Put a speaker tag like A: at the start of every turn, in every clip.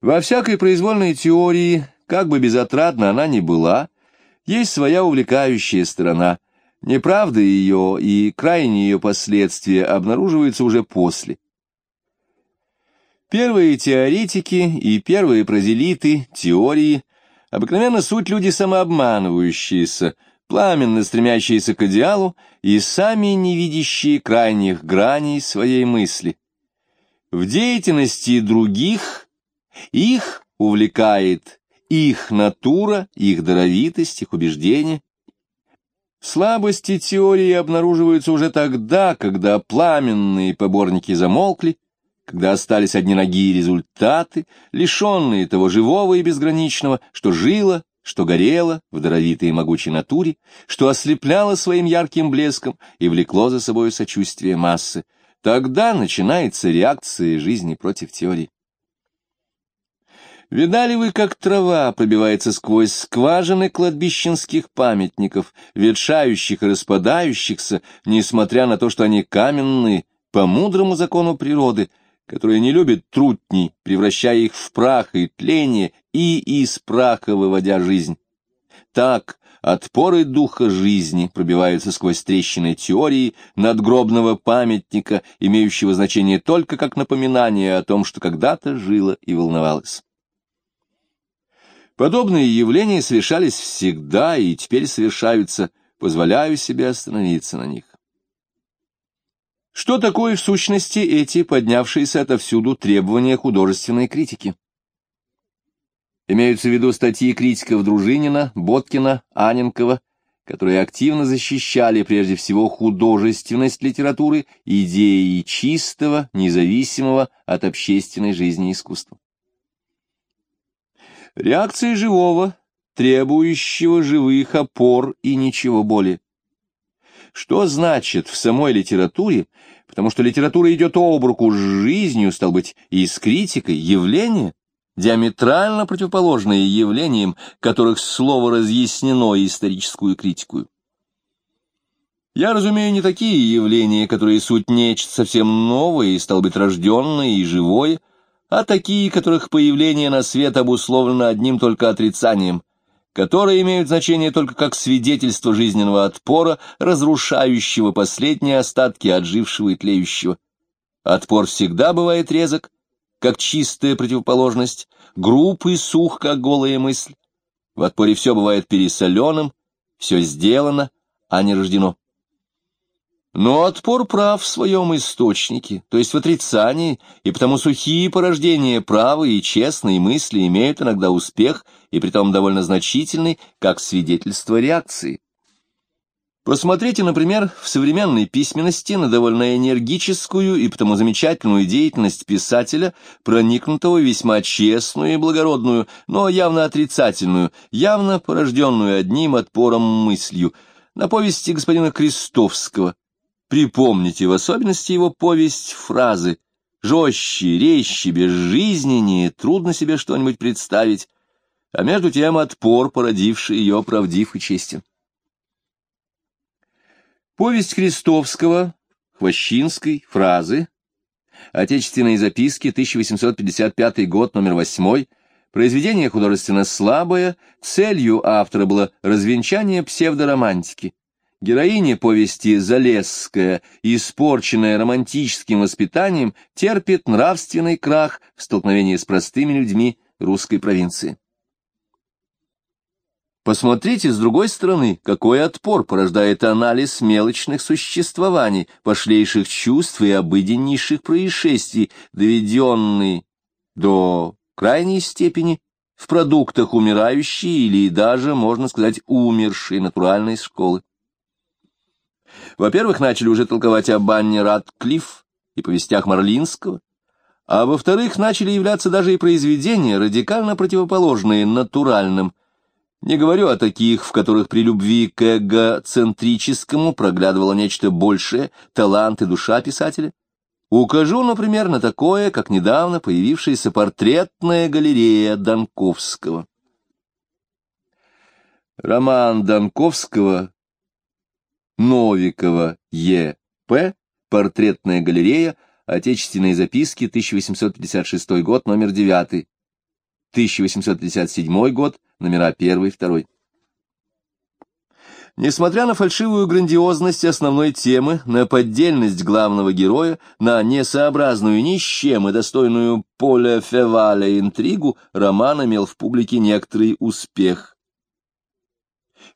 A: Во всякой произвольной теории, как бы безотрадна она ни была, есть своя увлекающая сторона. Неправда ее и крайние ее последствия обнаруживаются уже после. Первые теоретики и первые прозелиты теории обыкновенно суть люди самообманывающиеся, пламенно стремящиеся к идеалу и сами не видящие крайних граней своей мысли. В деятельности других их увлекает их натура, их даровитость, их убеждения. Слабости теории обнаруживаются уже тогда, когда пламенные поборники замолкли, когда остались одни ноги и результаты, лишенные того живого и безграничного, что жило, что горело в даровитой и могучей натуре, что ослепляло своим ярким блеском и влекло за собой сочувствие массы. Тогда начинается реакция жизни против теории. Видали вы, как трава пробивается сквозь скважины кладбищенских памятников, ветшающих и распадающихся, несмотря на то, что они каменные, по мудрому закону природы, которая не любит трутней, превращая их в прах и тление, и из праха выводя жизнь. Так отпоры духа жизни пробиваются сквозь трещины теории надгробного памятника, имеющего значение только как напоминание о том, что когда-то жило и волновалось. Подобные явления совершались всегда и теперь совершаются, позволяю себе остановиться на них. Что такое в сущности эти поднявшиеся отовсюду требования художественной критики? Имеются в виду статьи критиков Дружинина, Боткина, Аненкова, которые активно защищали прежде всего художественность литературы, идеи чистого, независимого от общественной жизни искусства. Реакция живого, требующего живых опор и ничего более. Что значит в самой литературе, потому что литература идет об руку с жизнью, стал быть, и с критикой, явление, диаметрально противоположное явлениям, которых слово разъяснено историческую критику. Я разумею не такие явления, которые суть нечто совсем новое и, стал быть, рожденное и живое, а такие, которых появление на свет обусловлено одним только отрицанием, которые имеют значение только как свидетельство жизненного отпора, разрушающего последние остатки отжившего и тлеющего. Отпор всегда бывает резок, как чистая противоположность, груб и сух, как голая мысль. В отпоре все бывает пересоленым, все сделано, а не рождено. Но отпор прав в своем источнике, то есть в отрицании, и потому сухие порождения правы и честные мысли имеют иногда успех, и притом довольно значительный, как свидетельство реакции. Посмотрите, например, в современной письменности на довольно энергическую и потому замечательную деятельность писателя, проникнутого весьма честную и благородную, но явно отрицательную, явно порожденную одним отпором мыслью, на повести господина Крестовского, Припомните в особенности его повесть фразы. Жестче, резче, безжизненнее, трудно себе что-нибудь представить, а между тем отпор, породивший ее, правдив и честен. Повесть Христовского, Хвощинской, фразы, Отечественные записки, 1855 год, номер 8, произведение художественно слабое, целью автора было развенчание псевдоромантики. Героиня повести Залесская, испорченная романтическим воспитанием, терпит нравственный крах в столкновении с простыми людьми русской провинции. Посмотрите с другой стороны, какой отпор порождает анализ мелочных существований, пошлейших чувств и обыденнейших происшествий, доведенный до крайней степени в продуктах умирающей или даже, можно сказать, умершей натуральной школы. Во-первых, начали уже толковать о Банне Радклифф и повестях Марлинского, а во-вторых, начали являться даже и произведения, радикально противоположные натуральным. Не говорю о таких, в которых при любви к эгоцентрическому проглядывало нечто большее, талант и душа писателя. Укажу, например, на такое, как недавно появившаяся портретная галерея Донковского. Роман Данковского Новикова Е.П. Портретная галерея. Отечественные записки. 1856 год. Номер 9. 1857 год, номера 1-2. Несмотря на фальшивую грандиозность основной темы, на поддельность главного героя, на несообразную ни с чем и достойную Поля Феваля интригу, роман имел в публике некоторый успех.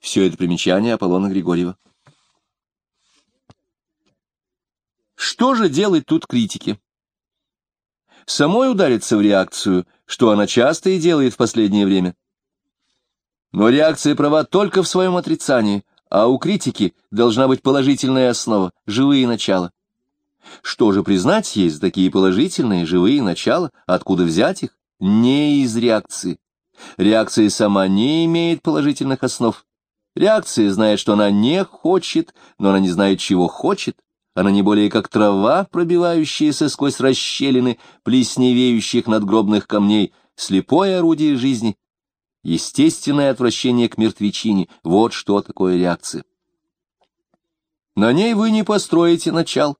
A: Все это примечание Аполлона Григорьева. Что же делать тут критики? Самой удариться в реакцию, что она часто и делает в последнее время. Но реакция права только в своем отрицании, а у критики должна быть положительная основа, живые начала. Что же признать есть такие положительные, живые начала, откуда взять их? Не из реакции. Реакция сама не имеет положительных основ. Реакция знает, что она не хочет, но она не знает, чего хочет. Она не более как трава, пробивающаяся сквозь расщелины плесневеющих надгробных камней, слепое орудие жизни, Естественное отвращение к мертвечине — вот что такое реакция. На ней вы не построите начал,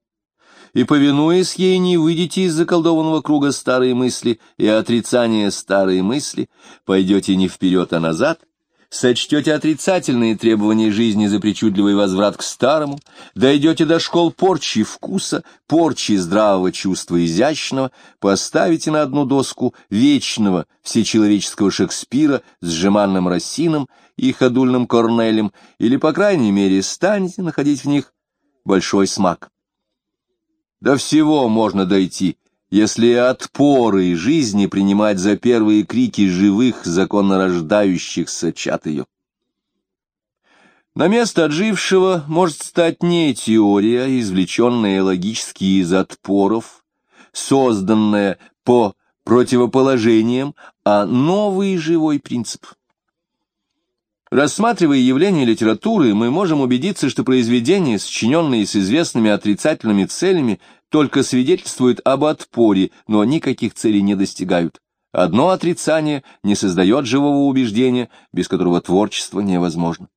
A: и, повинуясь ей, не выйдете из заколдованного круга старой мысли и отрицания старой мысли, пойдете не вперед, а назад — сочтете отрицательные требования жизни за причудливый возврат к старому, дойдете до школ порчи вкуса, порчи здравого чувства изящного, поставите на одну доску вечного всечеловеческого Шекспира с Жеманным Рассином и ходульным Корнелем, или, по крайней мере, станете находить в них большой смак. До всего можно дойти, если отпоры жизни принимать за первые крики живых, законно рождающихся чат ее. На место отжившего может стать не теория, извлеченная логически из отпоров, созданная по противоположениям, а новый живой принцип. Рассматривая явления литературы, мы можем убедиться, что произведения, сочиненные с известными отрицательными целями, только свидетельствуют об отпоре, но никаких целей не достигают. Одно отрицание не создает живого убеждения, без которого творчество невозможно.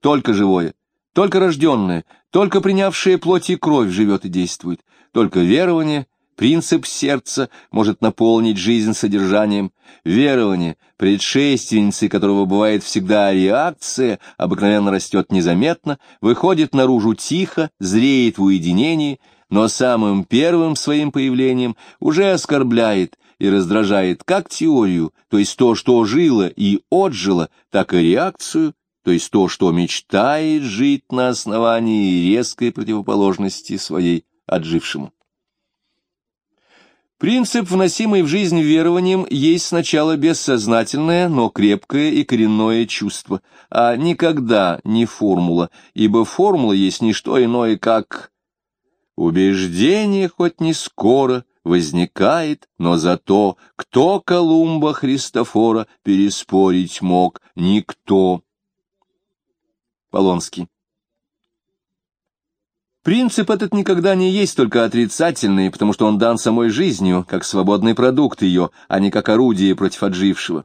A: Только живое, только рожденное, только принявшее плоть и кровь живет и действует, только верование — Принцип сердца может наполнить жизнь содержанием. Верование, предшественницей которого бывает всегда реакция, обыкновенно растет незаметно, выходит наружу тихо, зреет в уединении, но самым первым своим появлением уже оскорбляет и раздражает как теорию, то есть то, что жило и отжило, так и реакцию, то есть то, что мечтает жить на основании резкой противоположности своей отжившему. Принцип, вносимый в жизнь верованием, есть сначала бессознательное, но крепкое и коренное чувство, а никогда не формула, ибо формула есть не что иное, как убеждение, хоть не скоро, возникает, но зато кто Колумба Христофора переспорить мог, никто. Полонский Принцип этот никогда не есть только отрицательный, потому что он дан самой жизнью, как свободный продукт ее, а не как орудие против отжившего.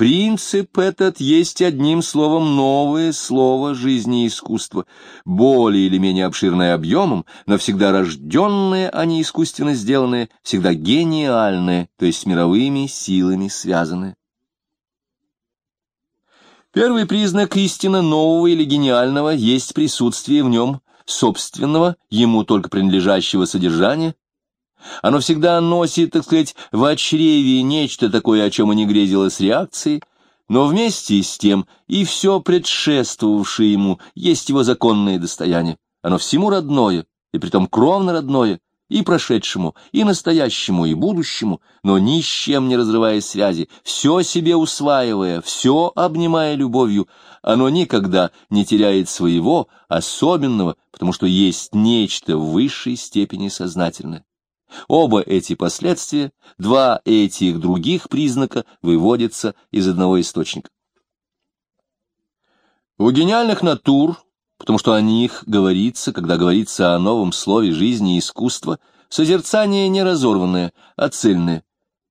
A: Принцип этот есть одним словом новое слово жизни и искусства, более или менее обширное объемом, но всегда рожденное, а не искусственно сделанное, всегда гениальное, то есть с мировыми силами связанное. Первый признак истины нового или гениального есть присутствие в нем собственного, ему только принадлежащего содержания. Оно всегда носит, так сказать, в очреве нечто такое, о чем и не грезилось реакции, но вместе с тем и все предшествовавшее ему есть его законное достояние. Оно всему родное, и притом кровно родное, и прошедшему, и настоящему, и будущему, но ни с чем не разрывая связи, все себе усваивая, все обнимая любовью, оно никогда не теряет своего особенного, потому что есть нечто в высшей степени сознательное. Оба эти последствия, два этих других признака выводятся из одного источника. У гениальных натур, потому что о них говорится, когда говорится о новом слове жизни и искусства, созерцание не разорванное, а цельное,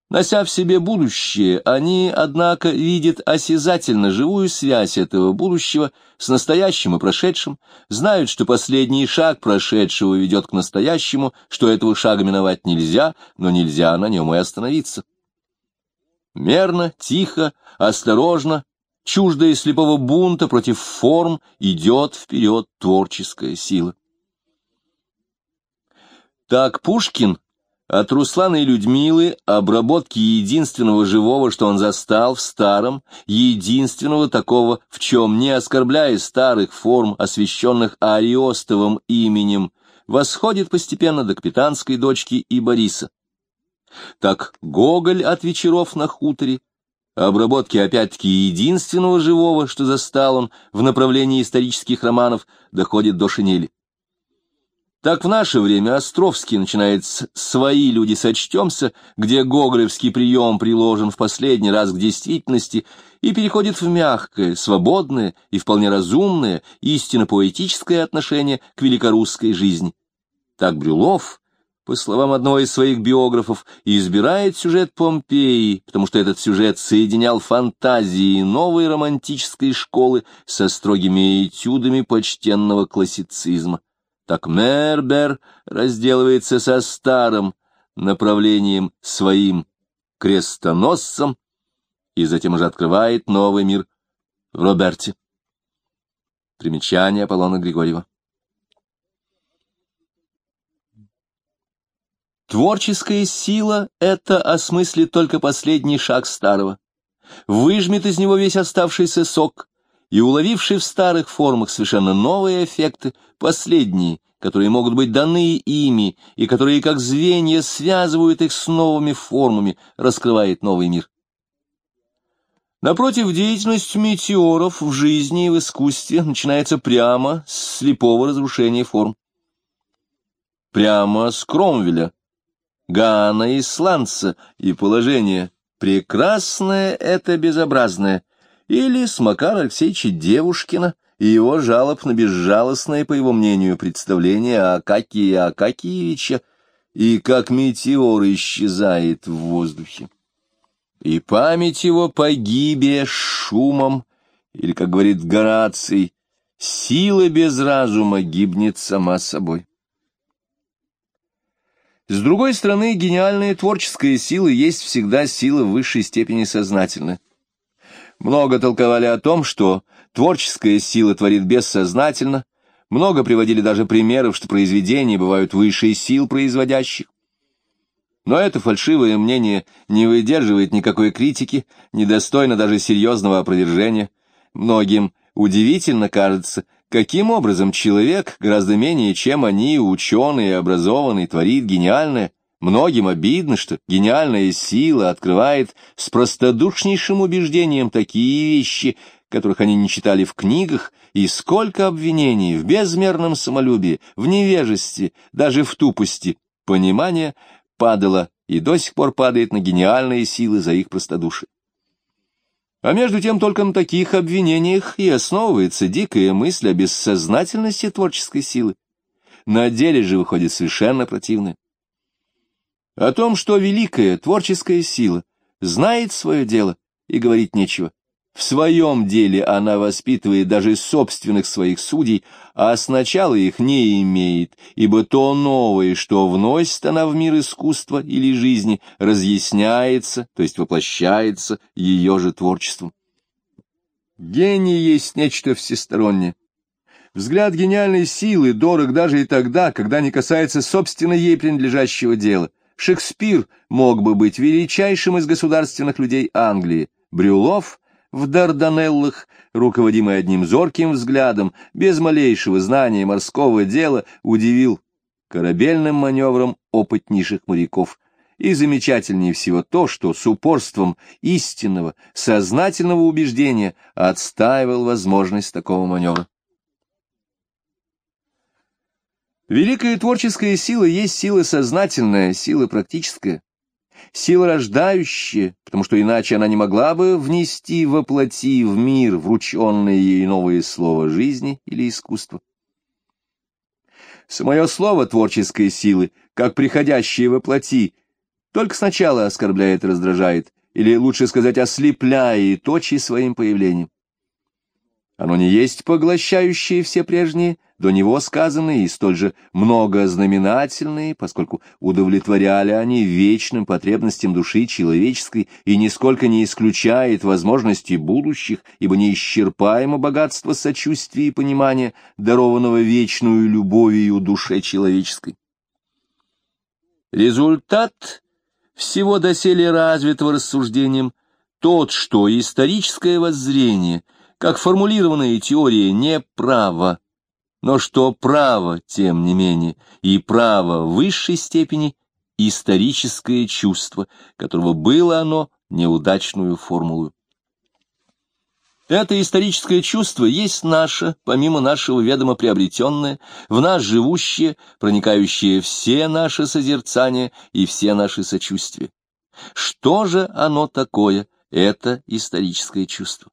A: Нося в себе будущее, они, однако, видят осязательно живую связь этого будущего с настоящим и прошедшим, знают, что последний шаг прошедшего ведет к настоящему, что этого шага миновать нельзя, но нельзя на нем и остановиться. Мерно, тихо, осторожно, чуждая слепого бунта против форм, идет вперед творческая сила. Так Пушкин от Руслана и Людмилы обработки единственного живого, что он застал в старом, единственного такого, в чем, не оскорбляя старых форм, освященных Ариостовым именем, восходит постепенно до капитанской дочки и Бориса. Так Гоголь от вечеров на хуторе, обработки опять-таки единственного живого, что застал он в направлении исторических романов, доходит до шинели. Так в наше время Островский начинает с «свои люди сочтемся», где гоголевский прием приложен в последний раз к действительности, и переходит в мягкое, свободное и вполне разумное, истинно поэтическое отношение к великорусской жизни. Так Брюлов, по словам одного из своих биографов, избирает сюжет Помпеи, потому что этот сюжет соединял фантазии новой романтической школы со строгими этюдами почтенного классицизма. Так Мербер разделывается со старым направлением своим крестоносцем и затем уже открывает новый мир в Роберте. Примечание Аполлона Григорьева. Творческая сила — это осмыслит только последний шаг старого, выжмет из него весь оставшийся сок и, уловивший в старых формах совершенно новые эффекты, последние, которые могут быть даны ими, и которые, как звенья, связывают их с новыми формами, раскрывает новый мир. Напротив, деятельность метеоров в жизни и в искусстве начинается прямо с слепого разрушения форм. Прямо с Кромвеля, Гана и Сланца, и положение «прекрасное — это безобразное», или с Макара Алексеевича Девушкина и его жалоб на безжалостное, по его мнению, представление Акакия Акакиевича, и как метеор исчезает в воздухе. И память его погибе шумом, или, как говорит Гораций, сила без разума гибнет сама собой. С другой стороны, гениальная творческая сила есть всегда сила в высшей степени сознательная. Много толковали о том, что творческая сила творит бессознательно, много приводили даже примеров, что произведения бывают выше сил производящих. Но это фальшивое мнение не выдерживает никакой критики, недостойно даже серьезного опровержения. Многим удивительно кажется, каким образом человек, гораздо менее, чем они, ученые и образованный, творит гениальное, Многим обидно, что гениальная сила открывает с простодушнейшим убеждением такие вещи, которых они не читали в книгах, и сколько обвинений в безмерном самолюбии, в невежестве, даже в тупости понимания падало и до сих пор падает на гениальные силы за их простодушие. А между тем только на таких обвинениях и основывается дикая мысль о бессознательности творческой силы. На деле же выходит совершенно противное. О том, что великая творческая сила знает свое дело и говорить нечего. В своем деле она воспитывает даже собственных своих судей, а сначала их не имеет, ибо то новое, что вносит она в мир искусства или жизни, разъясняется, то есть воплощается ее же творчеством. Гений есть нечто всестороннее. Взгляд гениальной силы дорог даже и тогда, когда не касается собственно ей принадлежащего дела. Шекспир мог бы быть величайшим из государственных людей Англии. Брюлов в Дарданеллах, руководимый одним зорким взглядом, без малейшего знания морского дела, удивил корабельным маневром опытнейших моряков. И замечательнее всего то, что с упорством истинного, сознательного убеждения отстаивал возможность такого маневра. Великая творческая сила есть сила сознательная, сила практическая, сила рождающая, потому что иначе она не могла бы внести воплоти в мир врученное ей новое слово жизни или искусства. Самое слово творческой силы, как приходящее воплоти, только сначала оскорбляет и раздражает, или, лучше сказать, ослепляет очи своим появлением. Оно не есть поглощающее все прежние, до него сказанные и столь же многознаменательные, поскольку удовлетворяли они вечным потребностям души человеческой и нисколько не исключает возможности будущих, ибо неисчерпаемо богатство сочувствия и понимания, дарованного вечную любовью душе человеческой. Результат всего доселе развитого рассуждением тот, что историческое воззрение — как формулированная теория не право, но что право, тем не менее, и право в высшей степени историческое чувство, которого было оно неудачную формулу. Это историческое чувство есть наше, помимо нашего ведома приобретенное, в нас живущее, проникающее все наши созерцания и все наши сочувствия. Что же оно такое, это историческое чувство?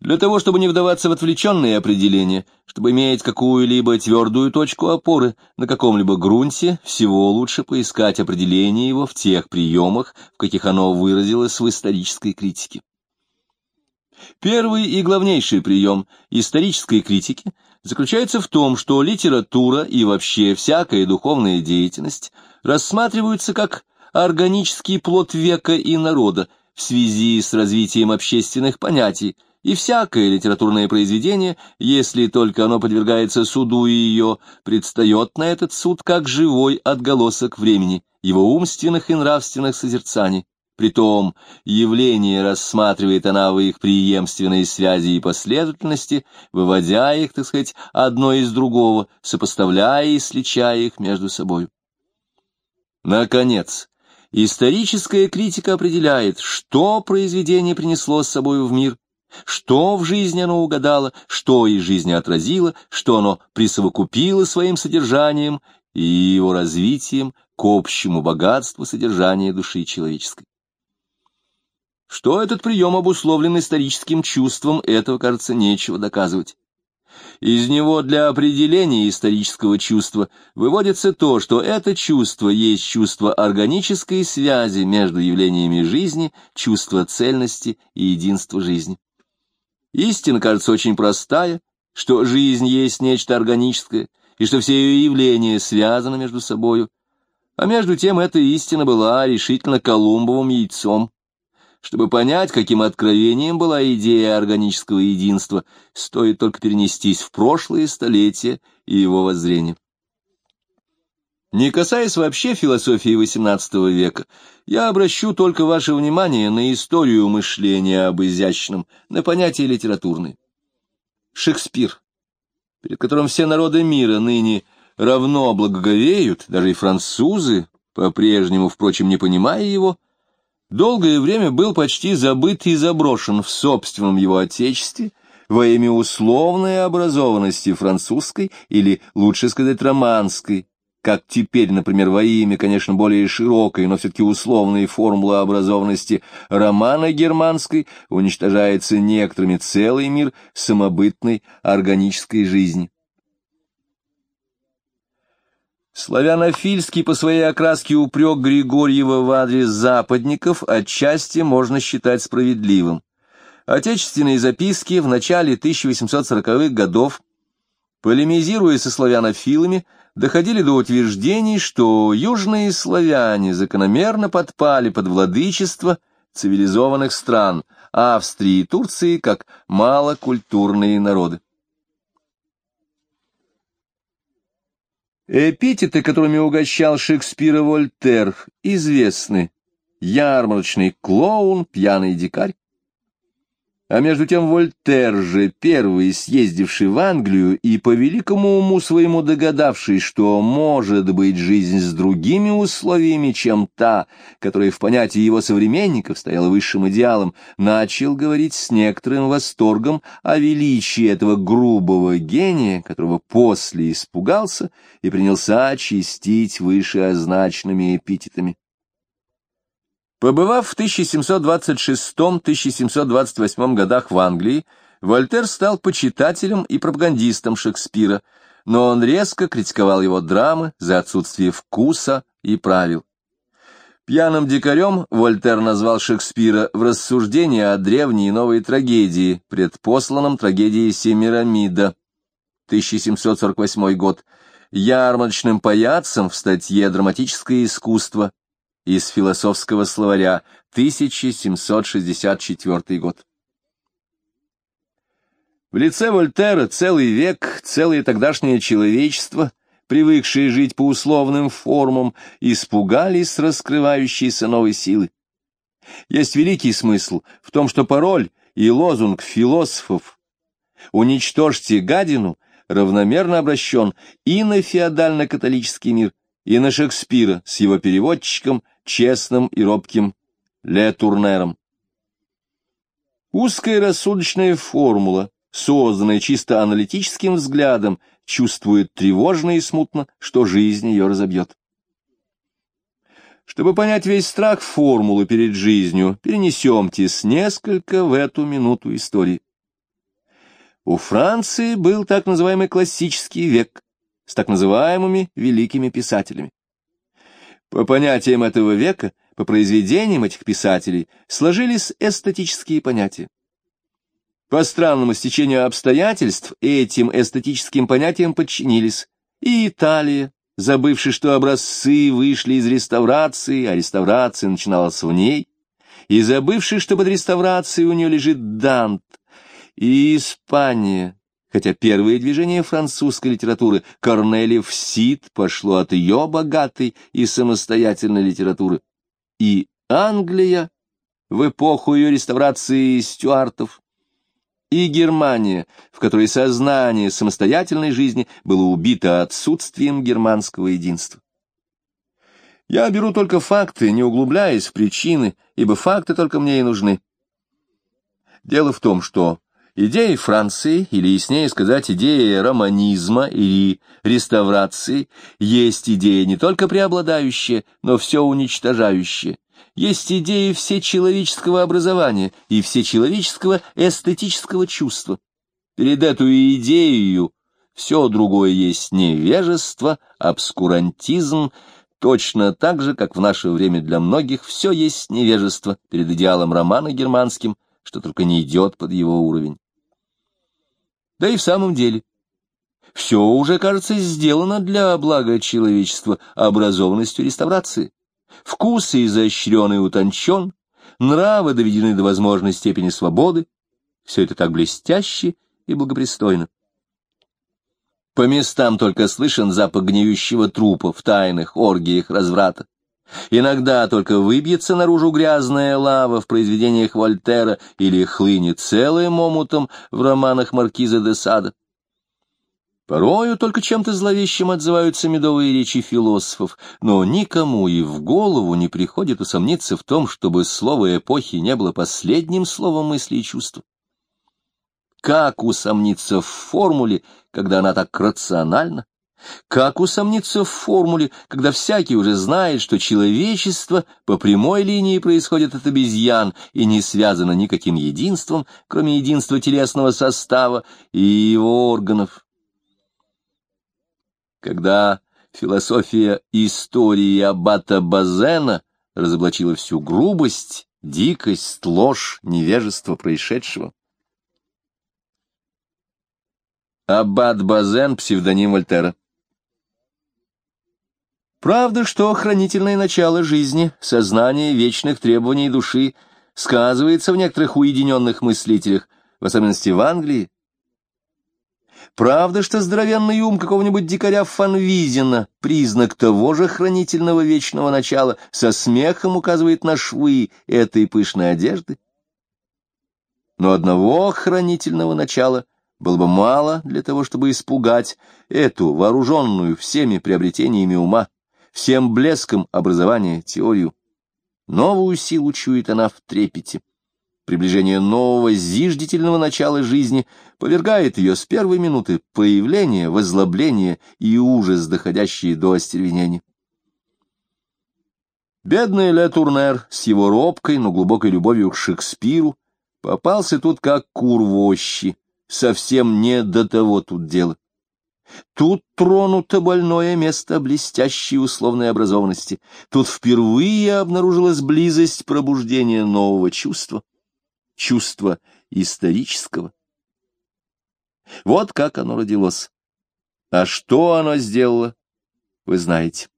A: Для того, чтобы не вдаваться в отвлеченные определения, чтобы иметь какую-либо твердую точку опоры на каком-либо грунте, всего лучше поискать определение его в тех приемах, в каких оно выразилось в исторической критике. Первый и главнейший прием исторической критики заключается в том, что литература и вообще всякая духовная деятельность рассматриваются как органический плод века и народа в связи с развитием общественных понятий, и всякое литературное произведение, если только оно подвергается суду и ее, предстает на этот суд как живой отголосок времени, его умственных и нравственных созерцаний. Притом явление рассматривает она в их преемственной связи и последовательности, выводя их, так сказать, одно из другого, сопоставляя и сличая их между собой. Наконец, историческая критика определяет, что произведение принесло с собой в мир, что в жизни оно угадало, что из жизни отразило, что оно присовокупило своим содержанием и его развитием к общему богатству содержания души человеческой. Что этот прием обусловлен историческим чувством, этого, кажется, нечего доказывать. Из него для определения исторического чувства выводится то, что это чувство есть чувство органической связи между явлениями жизни, чувство цельности и единства жизни. Истина кажется очень простая, что жизнь есть нечто органическое, и что все ее явления связаны между собою. А между тем эта истина была решительно Колумбовым яйцом. Чтобы понять, каким откровением была идея органического единства, стоит только перенестись в прошлые столетия и его воззрение. Не касаясь вообще философии XVIII века, я обращу только ваше внимание на историю мышления об изящном, на понятие литературное. Шекспир, перед которым все народы мира ныне равно благоговеют, даже и французы, по-прежнему, впрочем, не понимая его, долгое время был почти забыт и заброшен в собственном его отечестве во имя условной образованности французской или, лучше сказать, романской, как теперь, например, во имя, конечно, более широкой, но все-таки условной формулы образованности романа германской уничтожается некоторыми целый мир самобытной органической жизни. Славянофильский по своей окраске упрек Григорьева в адрес западников отчасти можно считать справедливым. Отечественные записки в начале 1840-х годов, полемизируя со славянофилами, доходили до утверждений, что южные славяне закономерно подпали под владычество цивилизованных стран Австрии и Турции как малокультурные народы. Эпитеты, которыми угощал Шекспира Вольтер, известны. Ярмарочный клоун, пьяный дикарь. А между тем Вольтер же, первый съездивший в Англию и по великому уму своему догадавший, что может быть жизнь с другими условиями, чем та, которая в понятии его современников стояла высшим идеалом, начал говорить с некоторым восторгом о величии этого грубого гения, которого после испугался и принялся очистить вышеозначенными эпитетами. Побывав в 1726-1728 годах в Англии, Вольтер стал почитателем и пропагандистом Шекспира, но он резко критиковал его драмы за отсутствие вкуса и правил. Пьяным дикарем Вольтер назвал Шекспира в рассуждении о древней и новой трагедии, предпосланном трагедии Семирамида, 1748 год, ярмарочным паяцем в статье «Драматическое искусство» из философского словаря, 1764 год. В лице Вольтера целый век, целое тогдашнее человечество привыкшие жить по условным формам, испугались раскрывающейся новой силы. Есть великий смысл в том, что пароль и лозунг философов «Уничтожьте гадину» равномерно обращен и на феодально-католический мир, и на Шекспира с его переводчиком, честным и робким Ле Турнером. Узкая рассудочная формула, созданная чисто аналитическим взглядом, чувствует тревожно и смутно, что жизнь ее разобьет. Чтобы понять весь страх формулы перед жизнью, перенесемтесь несколько в эту минуту истории. У Франции был так называемый классический век с так называемыми великими писателями. По понятиям этого века, по произведениям этих писателей, сложились эстетические понятия. По странному стечению обстоятельств этим эстетическим понятиям подчинились и Италия, забывши, что образцы вышли из реставрации, а реставрация начиналась в ней, и забывши, что под реставрацией у нее лежит Дант, и Испания, хотя первое движение французской литературы Корнелиев Сид пошло от ее богатой и самостоятельной литературы, и Англия в эпоху ее реставрации стюартов, и Германия, в которой сознание самостоятельной жизни было убито отсутствием германского единства. Я беру только факты, не углубляясь в причины, ибо факты только мне и нужны. Дело в том, что идея Франции, или, яснее сказать, идея романизма или реставрации, есть идея не только преобладающая, но все уничтожающая, есть идеи всечеловеческого образования и всечеловеческого эстетического чувства. Перед эту идею все другое есть невежество, обскурантизм, точно так же, как в наше время для многих все есть невежество перед идеалом романа германским, что только не идет под его уровень. Да и в самом деле, все уже, кажется, сделано для блага человечества образованностью реставрации. Вкус изощрен и утончен, нравы доведены до возможной степени свободы. Все это так блестяще и благопристойно. По местам только слышен запах гниющего трупа в тайных оргиях разврата. Иногда только выбьется наружу грязная лава в произведениях Вольтера или хлынет целым омутом в романах Маркиза де Сада. Порою только чем-то зловещим отзываются медовые речи философов, но никому и в голову не приходит усомниться в том, чтобы слово эпохи не было последним словом мысли и чувства. Как усомниться в формуле, когда она так рациональна? Как усомниться в формуле, когда всякий уже знает, что человечество по прямой линии происходит от обезьян и не связано никаким единством, кроме единства телесного состава и его органов? когда философия истории аббата Базена разоблачила всю грубость, дикость, ложь, невежество происшедшего. Аббат Базен — псевдоним Вольтера. Правда, что хранительное начало жизни, сознание вечных требований души сказывается в некоторых уединенных мыслителях, в особенности в Англии, Правда, что здоровенный ум какого-нибудь дикаря Фанвизина, признак того же хранительного вечного начала, со смехом указывает на швы этой пышной одежды? Но одного хранительного начала было бы мало для того, чтобы испугать эту, вооруженную всеми приобретениями ума, всем блеском образования теорию. Новую силу чует она в трепете приближение нового зиждительного начала жизни повергает ее с первой минуты появления, возлобления и ужас, доходящие до остервенения. Бедный Ле Турнер с его робкой, но глубокой любовью к Шекспиру попался тут как кур в ощи, совсем не до того тут дело. Тут тронуто больное место блестящей условной образованности. Тут впервые обнаружилась близость пробуждения нового чувства, чувства исторического. Вот как оно родилось. А что оно сделало, вы знаете.